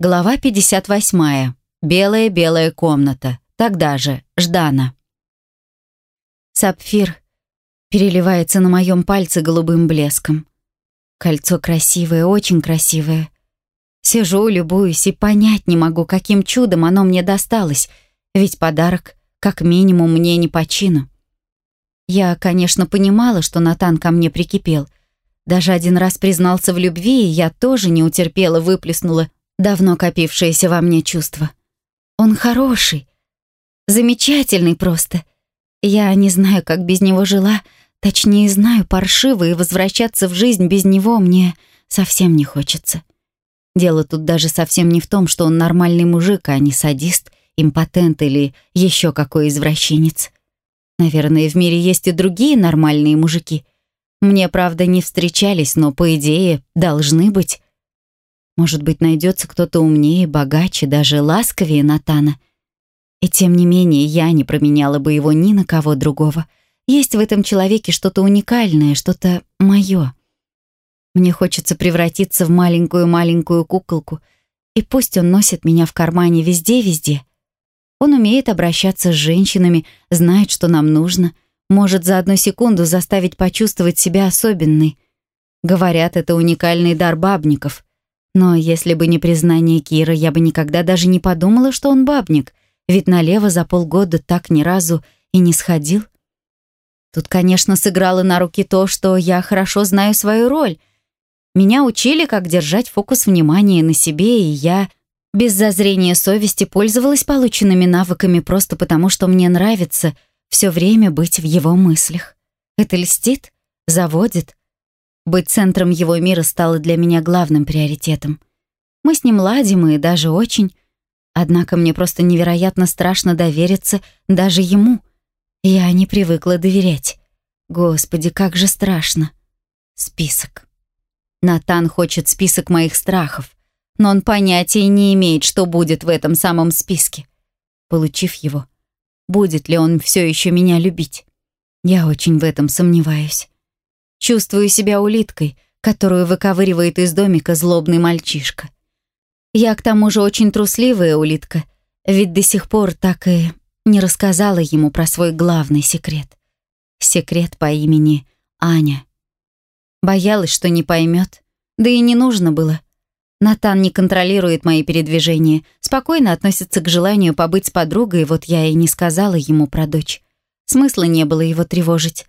Глава 58. Белая-белая комната. Тогда же. Ждана. Сапфир переливается на моем пальце голубым блеском. Кольцо красивое, очень красивое. Сижу, любуюсь и понять не могу, каким чудом оно мне досталось, ведь подарок, как минимум, мне не по чину. Я, конечно, понимала, что Натан ко мне прикипел. Даже один раз признался в любви, и я тоже не утерпела, выплеснула давно копившееся во мне чувство. Он хороший, замечательный просто. Я не знаю, как без него жила, точнее знаю паршиво, и возвращаться в жизнь без него мне совсем не хочется. Дело тут даже совсем не в том, что он нормальный мужик, а не садист, импотент или еще какой извращенец. Наверное, в мире есть и другие нормальные мужики. Мне, правда, не встречались, но, по идее, должны быть. Может быть, найдется кто-то умнее, богаче, даже ласковее Натана. И тем не менее, я не променяла бы его ни на кого другого. Есть в этом человеке что-то уникальное, что-то мое. Мне хочется превратиться в маленькую-маленькую куколку, и пусть он носит меня в кармане везде-везде. Он умеет обращаться с женщинами, знает, что нам нужно, может за одну секунду заставить почувствовать себя особенной. Говорят, это уникальный дар бабников. Но если бы не признание Кира, я бы никогда даже не подумала, что он бабник, ведь налево за полгода так ни разу и не сходил. Тут, конечно, сыграло на руки то, что я хорошо знаю свою роль. Меня учили, как держать фокус внимания на себе, и я без зазрения совести пользовалась полученными навыками просто потому, что мне нравится все время быть в его мыслях. Это льстит, заводит, быть центром его мира стало для меня главным приоритетом. Мы с ним ладим и даже очень. Однако мне просто невероятно страшно довериться даже ему. Я не привыкла доверять. Господи, как же страшно. Список. Натан хочет список моих страхов, но он понятия не имеет, что будет в этом самом списке. Получив его, будет ли он все еще меня любить? Я очень в этом сомневаюсь. Чувствую себя улиткой, которую выковыривает из домика злобный мальчишка. Я к тому же очень трусливая улитка, ведь до сих пор так и не рассказала ему про свой главный секрет. Секрет по имени Аня. Боялась, что не поймет, да и не нужно было. Натан не контролирует мои передвижения, спокойно относится к желанию побыть с подругой, вот я и не сказала ему про дочь. Смысла не было его тревожить.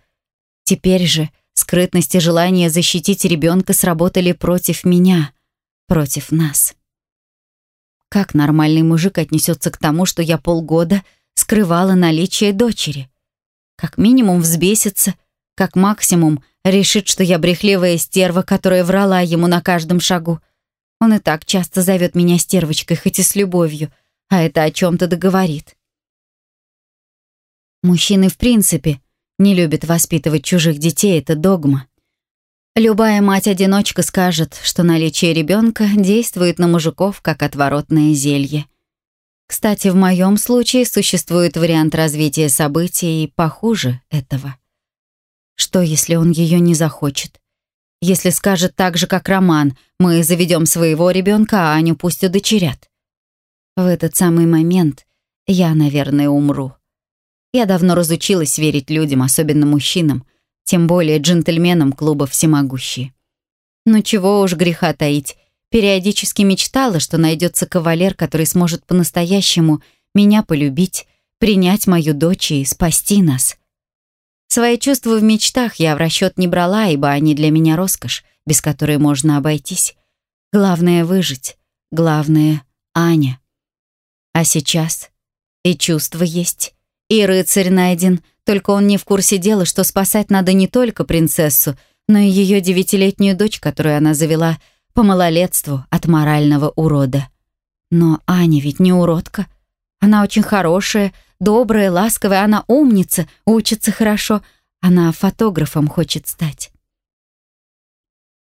Теперь же Скрытность и желание защитить ребенка сработали против меня, против нас. Как нормальный мужик отнесется к тому, что я полгода скрывала наличие дочери? Как минимум взбесится, как максимум решит, что я брехливая стерва, которая врала ему на каждом шагу. Он и так часто зовет меня стервочкой, хоть и с любовью, а это о чем-то договорит. Мужчины в принципе не любит воспитывать чужих детей, это догма. Любая мать-одиночка скажет, что наличие ребенка действует на мужиков как отворотное зелье. Кстати, в моем случае существует вариант развития событий похуже этого. Что, если он ее не захочет? Если скажет так же, как Роман, мы заведем своего ребенка, а Аню пусть удочерят. В этот самый момент я, наверное, умру. Я давно разучилась верить людям, особенно мужчинам, тем более джентльменам клуба «Всемогущие». Но чего уж греха таить, периодически мечтала, что найдется кавалер, который сможет по-настоящему меня полюбить, принять мою дочь и спасти нас. Свои чувства в мечтах я в расчет не брала, ибо они для меня роскошь, без которой можно обойтись. Главное — выжить. Главное — Аня. А сейчас и чувства есть, и рыцарь найден, только он не в курсе дела, что спасать надо не только принцессу, но и ее девятилетнюю дочь, которую она завела по малолетству от морального урода. Но Аня ведь не уродка. Она очень хорошая, добрая, ласковая, она умница, учится хорошо. Она фотографом хочет стать.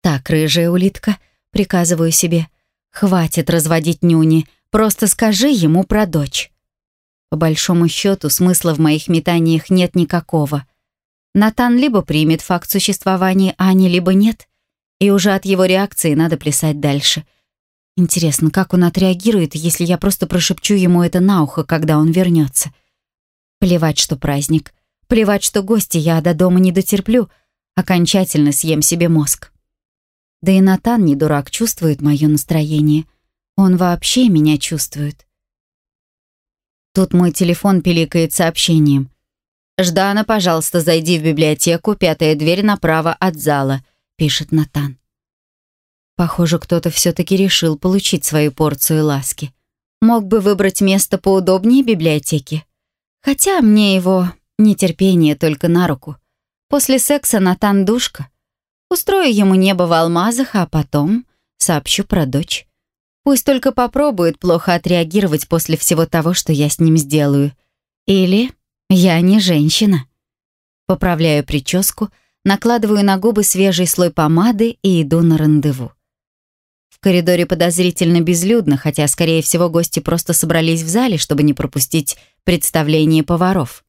«Так, рыжая улитка», — приказываю себе, — «хватит разводить нюни, просто скажи ему про дочь». По большому счету, смысла в моих метаниях нет никакого. Натан либо примет факт существования Ани, либо нет, и уже от его реакции надо плясать дальше. Интересно, как он отреагирует, если я просто прошепчу ему это на ухо, когда он вернется? Плевать, что праздник. Плевать, что гости, я до дома не дотерплю. Окончательно съем себе мозг. Да и Натан не дурак, чувствует мое настроение. Он вообще меня чувствует. Тут мой телефон пиликает сообщением. «Ждана, пожалуйста, зайди в библиотеку, пятая дверь направо от зала», — пишет Натан. Похоже, кто-то все-таки решил получить свою порцию ласки. Мог бы выбрать место поудобнее библиотеки. Хотя мне его нетерпение только на руку. После секса Натан душка. Устрою ему небо в алмазах, а потом сообщу про дочь. Пусть только попробует плохо отреагировать после всего того, что я с ним сделаю. Или я не женщина. Поправляю прическу, накладываю на губы свежий слой помады и иду на рандеву. В коридоре подозрительно безлюдно, хотя, скорее всего, гости просто собрались в зале, чтобы не пропустить представление поваров.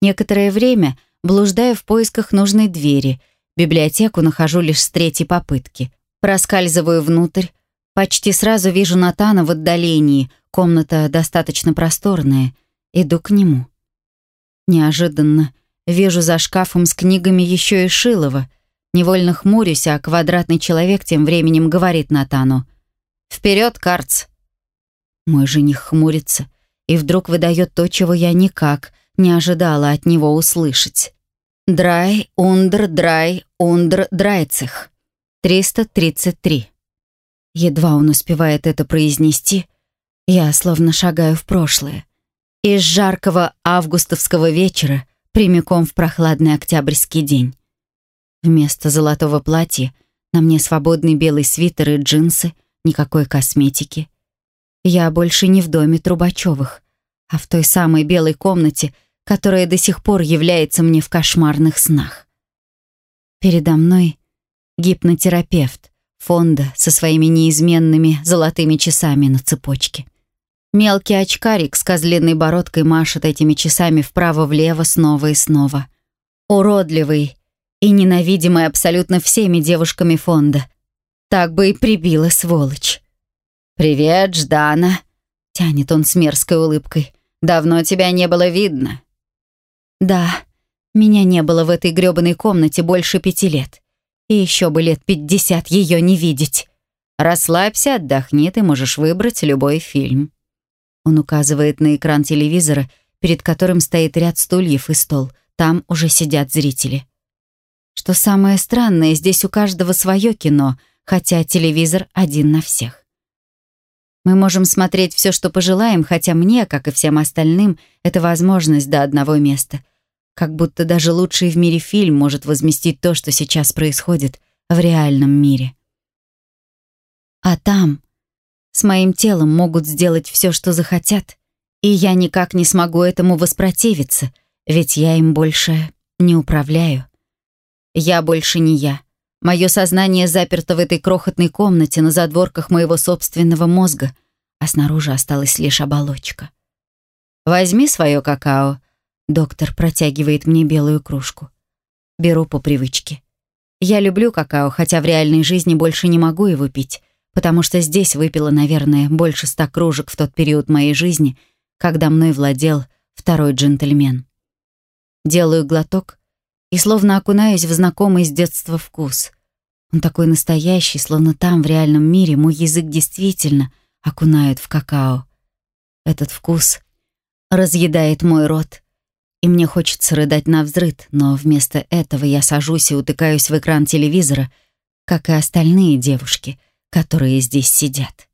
Некоторое время блуждаю в поисках нужной двери. Библиотеку нахожу лишь с третьей попытки. Проскальзываю внутрь. Почти сразу вижу Натана в отдалении. Комната достаточно просторная. Иду к нему. Неожиданно вижу за шкафом с книгами еще и Шилова — Невольно хмурюсь, а квадратный человек тем временем говорит Натану. «Вперед, Карц!» Мой жених хмурится и вдруг выдает то, чего я никак не ожидала от него услышать. «Драй, ундр, драй, ундр, драйцех». 333. Едва он успевает это произнести, я словно шагаю в прошлое. Из жаркого августовского вечера прямиком в прохладный октябрьский день. Вместо золотого платья на мне свободный белый свитер и джинсы, никакой косметики. Я больше не в доме Трубачевых, а в той самой белой комнате, которая до сих пор является мне в кошмарных снах. Передо мной гипнотерапевт фонда со своими неизменными золотыми часами на цепочке. Мелкий очкарик с козленной бородкой машет этими часами вправо-влево снова и снова. Уродливый, и ненавидимая абсолютно всеми девушками фонда. Так бы и прибила сволочь. «Привет, Ждана», — тянет он с мерзкой улыбкой. «Давно тебя не было видно». «Да, меня не было в этой грёбаной комнате больше пяти лет. И еще бы лет пятьдесят ее не видеть. Расслабься, отдохни, ты можешь выбрать любой фильм». Он указывает на экран телевизора, перед которым стоит ряд стульев и стол. Там уже сидят зрители. Что самое странное, здесь у каждого свое кино, хотя телевизор один на всех. Мы можем смотреть все, что пожелаем, хотя мне, как и всем остальным, это возможность до одного места. Как будто даже лучший в мире фильм может возместить то, что сейчас происходит в реальном мире. А там с моим телом могут сделать все, что захотят, и я никак не смогу этому воспротивиться, ведь я им больше не управляю. Я больше не я. Мое сознание заперто в этой крохотной комнате на задворках моего собственного мозга, а снаружи осталась лишь оболочка. «Возьми свое какао», — доктор протягивает мне белую кружку. Беру по привычке. Я люблю какао, хотя в реальной жизни больше не могу его пить, потому что здесь выпила, наверное, больше ста кружек в тот период моей жизни, когда мной владел второй джентльмен. Делаю глоток и словно окунаюсь в знакомый с детства вкус. Он такой настоящий, словно там, в реальном мире, мой язык действительно окунает в какао. Этот вкус разъедает мой рот, и мне хочется рыдать на взрыд, но вместо этого я сажусь и утыкаюсь в экран телевизора, как и остальные девушки, которые здесь сидят.